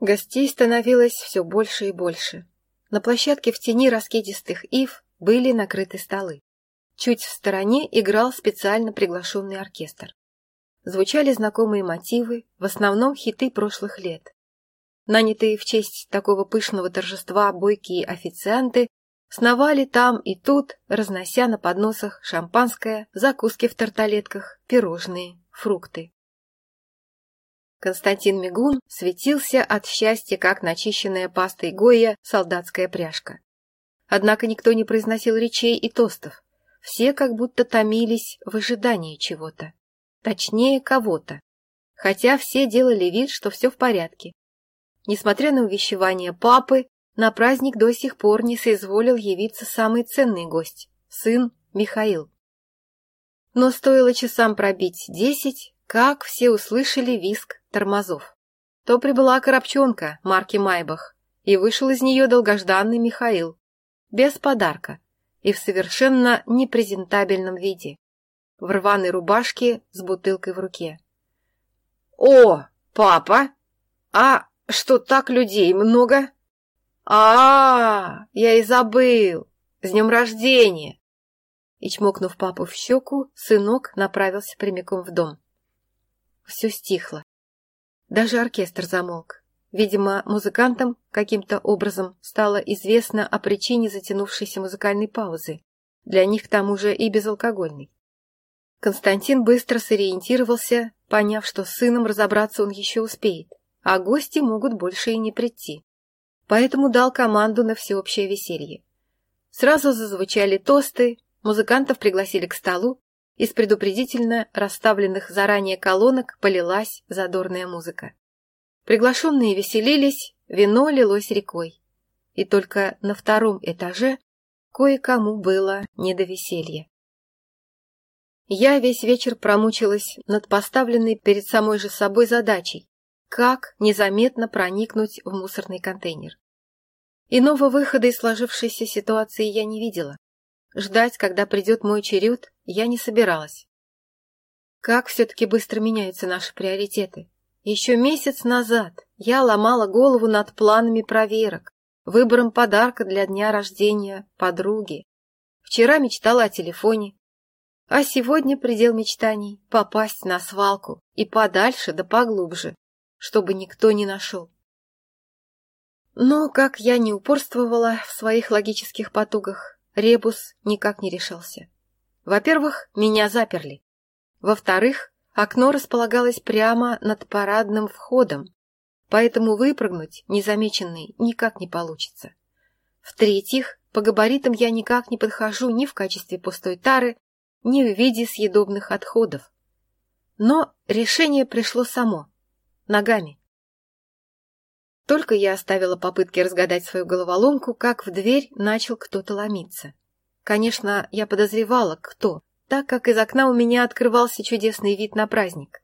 Гостей становилось все больше и больше. На площадке в тени раскидистых ив были накрыты столы. Чуть в стороне играл специально приглашенный оркестр. Звучали знакомые мотивы, в основном хиты прошлых лет. Нанятые в честь такого пышного торжества бойкие официанты сновали там и тут, разнося на подносах шампанское, закуски в тарталетках, пирожные, фрукты. Константин Мигун светился от счастья, как начищенная пастой Гоя солдатская пряжка. Однако никто не произносил речей и тостов. Все как будто томились в ожидании чего-то. Точнее, кого-то. Хотя все делали вид, что все в порядке. Несмотря на увещевание папы, на праздник до сих пор не соизволил явиться самый ценный гость — сын Михаил. Но стоило часам пробить десять, как все услышали виск тормозов. То прибыла коробчонка марки Майбах, и вышел из нее долгожданный Михаил, без подарка и в совершенно непрезентабельном виде, в рваной рубашке с бутылкой в руке. «О, папа! А что так людей много?» а, -а, -а я и забыл! С днем рождения!» И, чмокнув папу в щеку, сынок направился прямиком в дом. Все стихло. Даже оркестр замолк. Видимо, музыкантам каким-то образом стало известно о причине затянувшейся музыкальной паузы. Для них к тому же и безалкогольной. Константин быстро сориентировался, поняв, что с сыном разобраться он еще успеет, а гости могут больше и не прийти. Поэтому дал команду на всеобщее веселье. Сразу зазвучали тосты, музыкантов пригласили к столу, из предупредительно расставленных заранее колонок полилась задорная музыка. Приглашенные веселились, вино лилось рекой. И только на втором этаже кое-кому было не до веселья. Я весь вечер промучилась над поставленной перед самой же собой задачей, как незаметно проникнуть в мусорный контейнер. Иного выхода из сложившейся ситуации я не видела. Ждать, когда придет мой черед, я не собиралась. Как все-таки быстро меняются наши приоритеты. Еще месяц назад я ломала голову над планами проверок, выбором подарка для дня рождения подруги. Вчера мечтала о телефоне. А сегодня предел мечтаний — попасть на свалку и подальше да поглубже, чтобы никто не нашел. Но, как я не упорствовала в своих логических потугах, Ребус никак не решился. Во-первых, меня заперли. Во-вторых, окно располагалось прямо над парадным входом, поэтому выпрыгнуть незамеченный никак не получится. В-третьих, по габаритам я никак не подхожу ни в качестве пустой тары, ни в виде съедобных отходов. Но решение пришло само, ногами. Только я оставила попытки разгадать свою головоломку, как в дверь начал кто-то ломиться. Конечно, я подозревала, кто, так как из окна у меня открывался чудесный вид на праздник.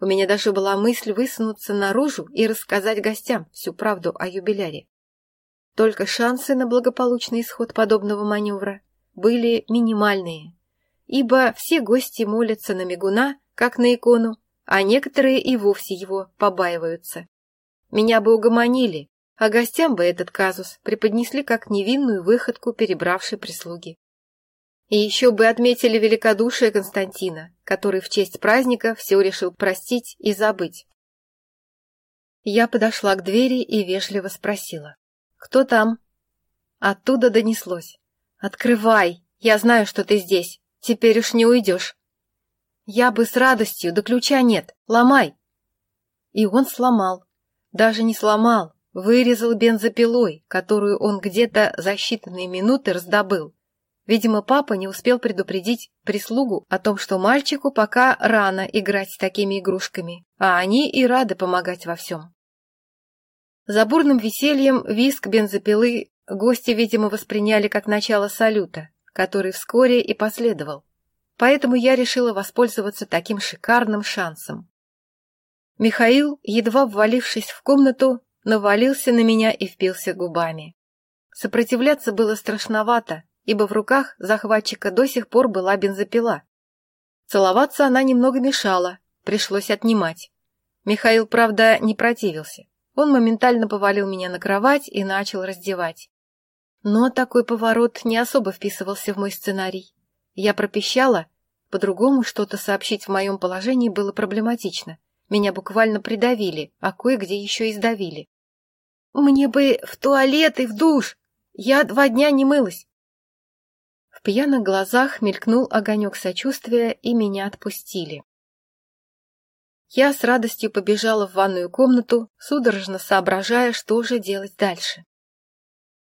У меня даже была мысль высунуться наружу и рассказать гостям всю правду о юбиляре. Только шансы на благополучный исход подобного маневра были минимальные, ибо все гости молятся на мигуна, как на икону, а некоторые и вовсе его побаиваются. Меня бы угомонили, а гостям бы этот казус преподнесли как невинную выходку перебравшей прислуги. И еще бы отметили великодушие Константина, который в честь праздника все решил простить и забыть. Я подошла к двери и вежливо спросила. «Кто там?» Оттуда донеслось. «Открывай! Я знаю, что ты здесь. Теперь уж не уйдешь». «Я бы с радостью, да ключа нет. Ломай!» И он сломал, даже не сломал, вырезал бензопилой, которую он где-то за считанные минуты раздобыл. Видимо, папа не успел предупредить прислугу о том, что мальчику пока рано играть с такими игрушками, а они и рады помогать во всем. За бурным весельем виск бензопилы гости, видимо, восприняли как начало салюта, который вскоре и последовал. Поэтому я решила воспользоваться таким шикарным шансом. Михаил, едва ввалившись в комнату, навалился на меня и впился губами. Сопротивляться было страшновато, ибо в руках захватчика до сих пор была бензопила. Целоваться она немного мешала, пришлось отнимать. Михаил, правда, не противился. Он моментально повалил меня на кровать и начал раздевать. Но такой поворот не особо вписывался в мой сценарий. Я пропищала, по-другому что-то сообщить в моем положении было проблематично. Меня буквально придавили, а кое-где еще и сдавили. «Мне бы в туалет и в душ! Я два дня не мылась!» В пьяных глазах мелькнул огонек сочувствия, и меня отпустили. Я с радостью побежала в ванную комнату, судорожно соображая, что же делать дальше.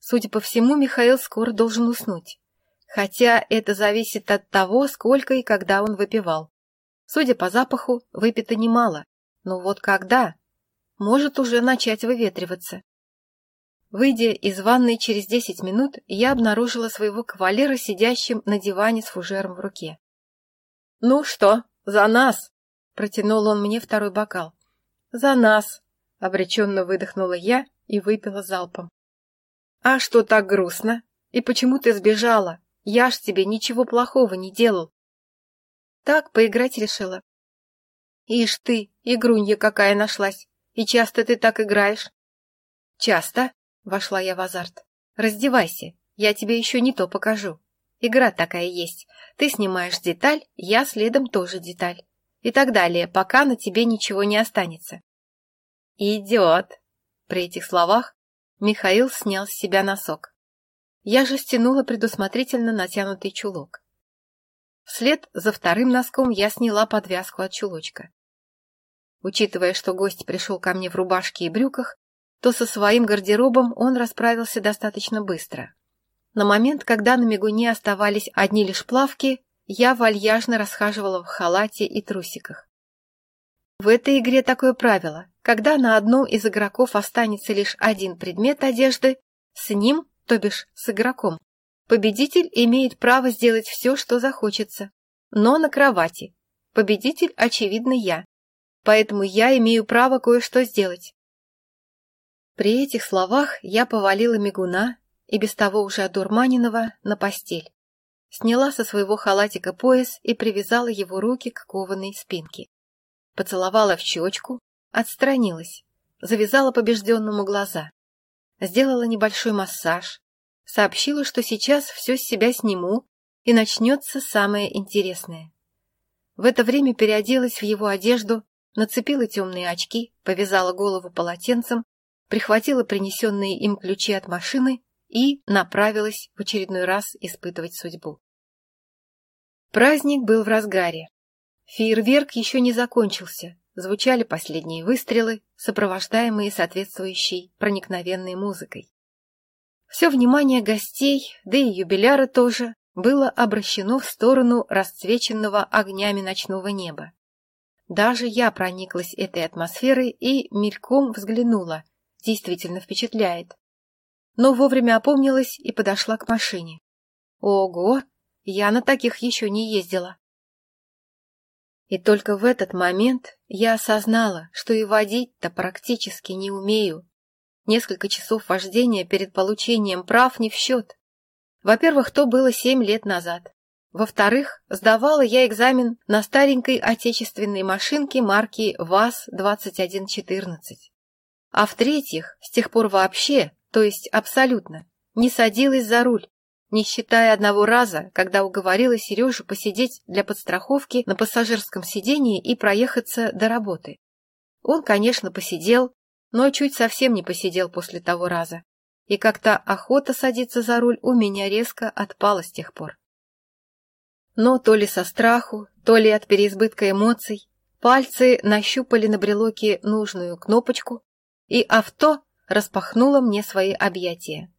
Судя по всему, Михаил скоро должен уснуть. Хотя это зависит от того, сколько и когда он выпивал. Судя по запаху, выпито немало. Но вот когда? Может уже начать выветриваться. Выйдя из ванной через десять минут, я обнаружила своего кавалера сидящим на диване с фужером в руке. «Ну что, за нас!» Протянул он мне второй бокал. «За нас!» — обреченно выдохнула я и выпила залпом. «А что так грустно? И почему ты сбежала? Я ж тебе ничего плохого не делал». «Так, поиграть решила». «Ишь ты, игрунья какая нашлась! И часто ты так играешь?» «Часто?» — вошла я в азарт. «Раздевайся, я тебе еще не то покажу. Игра такая есть. Ты снимаешь деталь, я следом тоже деталь и так далее, пока на тебе ничего не останется. «Идет!» При этих словах Михаил снял с себя носок. Я же стянула предусмотрительно натянутый чулок. Вслед за вторым носком я сняла подвязку от чулочка. Учитывая, что гость пришел ко мне в рубашке и брюках, то со своим гардеробом он расправился достаточно быстро. На момент, когда на мигуне оставались одни лишь плавки, я вальяжно расхаживала в халате и трусиках. В этой игре такое правило. Когда на одном из игроков останется лишь один предмет одежды, с ним, то бишь с игроком, победитель имеет право сделать все, что захочется. Но на кровати. Победитель, очевидно, я. Поэтому я имею право кое-что сделать. При этих словах я повалила мигуна и без того уже одурманенного на постель сняла со своего халатика пояс и привязала его руки к кованой спинке. Поцеловала в щечку, отстранилась, завязала побежденному глаза, сделала небольшой массаж, сообщила, что сейчас все с себя сниму и начнется самое интересное. В это время переоделась в его одежду, нацепила темные очки, повязала голову полотенцем, прихватила принесенные им ключи от машины и направилась в очередной раз испытывать судьбу. Праздник был в разгаре. Фейерверк еще не закончился, звучали последние выстрелы, сопровождаемые соответствующей проникновенной музыкой. Все внимание гостей, да и юбиляра тоже, было обращено в сторону расцвеченного огнями ночного неба. Даже я прониклась этой атмосферой и мельком взглянула. Действительно впечатляет но вовремя опомнилась и подошла к машине. Ого, я на таких еще не ездила. И только в этот момент я осознала, что и водить-то практически не умею. Несколько часов вождения перед получением прав не в счет. Во-первых, то было семь лет назад. Во-вторых, сдавала я экзамен на старенькой отечественной машинке марки ВАЗ-2114. А в-третьих, с тех пор вообще то есть абсолютно, не садилась за руль, не считая одного раза, когда уговорила Сережу посидеть для подстраховки на пассажирском сидении и проехаться до работы. Он, конечно, посидел, но чуть совсем не посидел после того раза. И как-то охота садиться за руль у меня резко отпала с тех пор. Но то ли со страху, то ли от переизбытка эмоций, пальцы нащупали на брелоке нужную кнопочку, и авто распахнула мне свои объятия.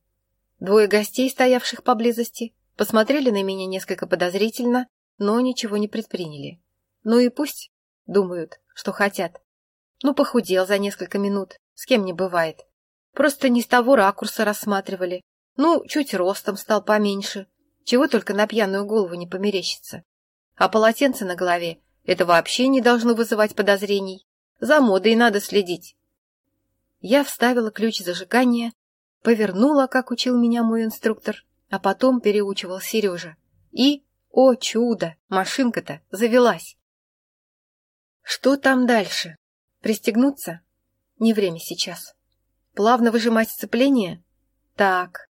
Двое гостей, стоявших поблизости, посмотрели на меня несколько подозрительно, но ничего не предприняли. Ну и пусть, думают, что хотят. Ну, похудел за несколько минут, с кем не бывает. Просто не с того ракурса рассматривали. Ну, чуть ростом стал поменьше. Чего только на пьяную голову не померещится. А полотенце на голове — это вообще не должно вызывать подозрений. За модой надо следить. Я вставила ключ зажигания, повернула, как учил меня мой инструктор, а потом переучивал Сережа. И, о чудо, машинка-то завелась. Что там дальше? Пристегнуться? Не время сейчас. Плавно выжимать сцепление? Так.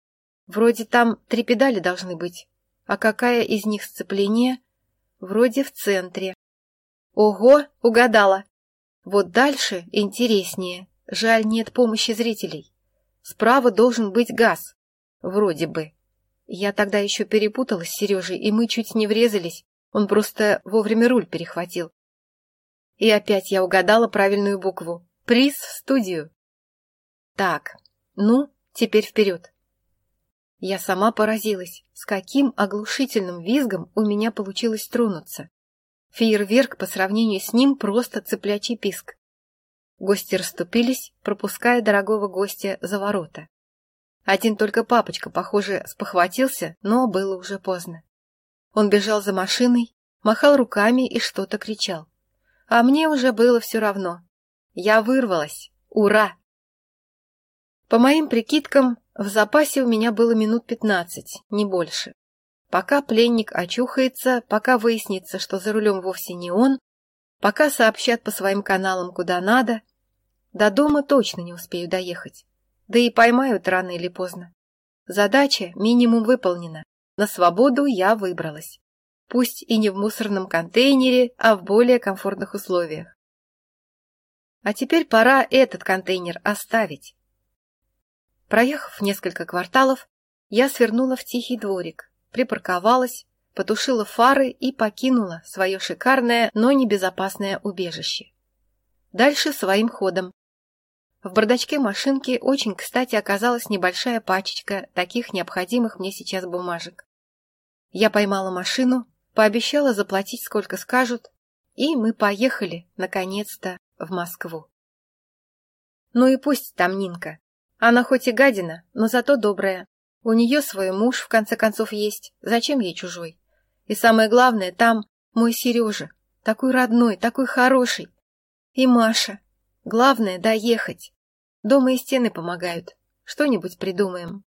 Вроде там три педали должны быть. А какая из них сцепление? Вроде в центре. Ого, угадала. Вот дальше интереснее. Жаль, нет помощи зрителей. Справа должен быть газ. Вроде бы. Я тогда еще перепуталась с Сережей, и мы чуть не врезались. Он просто вовремя руль перехватил. И опять я угадала правильную букву. Приз в студию. Так, ну, теперь вперед. Я сама поразилась, с каким оглушительным визгом у меня получилось тронуться. Фейерверк по сравнению с ним просто цыплячий писк. Гости расступились, пропуская дорогого гостя за ворота. Один только папочка, похоже, спохватился, но было уже поздно. Он бежал за машиной, махал руками и что-то кричал. А мне уже было все равно. Я вырвалась. Ура! По моим прикидкам, в запасе у меня было минут пятнадцать, не больше. Пока пленник очухается, пока выяснится, что за рулем вовсе не он, пока сообщат по своим каналам куда надо, до дома точно не успею доехать. Да и поймают рано или поздно. Задача минимум выполнена. На свободу я выбралась. Пусть и не в мусорном контейнере, а в более комфортных условиях. А теперь пора этот контейнер оставить. Проехав несколько кварталов, я свернула в тихий дворик, припарковалась, потушила фары и покинула свое шикарное, но небезопасное убежище. Дальше своим ходом. В бардачке машинки очень кстати оказалась небольшая пачечка таких необходимых мне сейчас бумажек. Я поймала машину, пообещала заплатить сколько скажут, и мы поехали, наконец-то, в Москву. Ну и пусть там Нинка. Она хоть и гадина, но зато добрая, у нее свой муж, в конце концов, есть. Зачем ей чужой? И самое главное, там мой Сережа. Такой родной, такой хороший. И Маша. Главное — доехать. Дома и стены помогают. Что-нибудь придумаем.